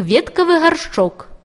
кветкавы гаршчок